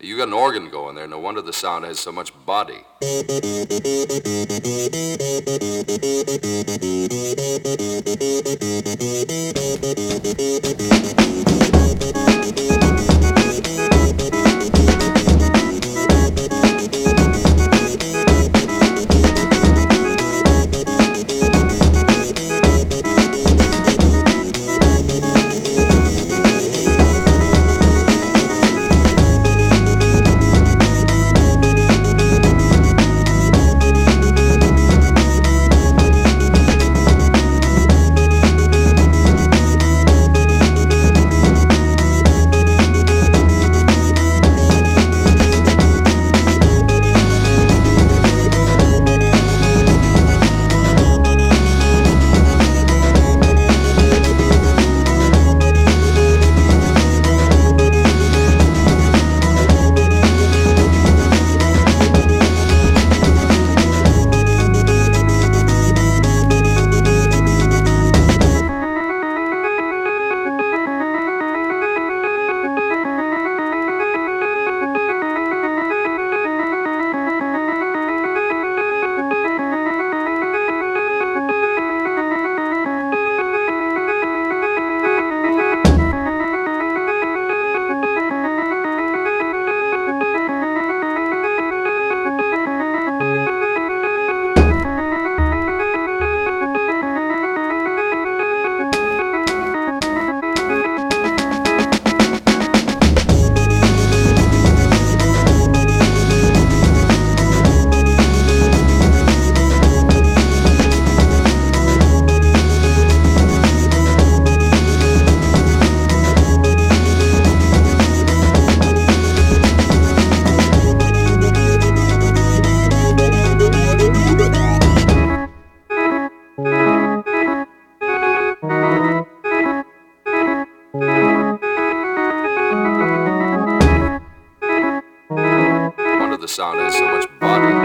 You got an organ going there. No wonder the sound has so much body. the sound has so much body.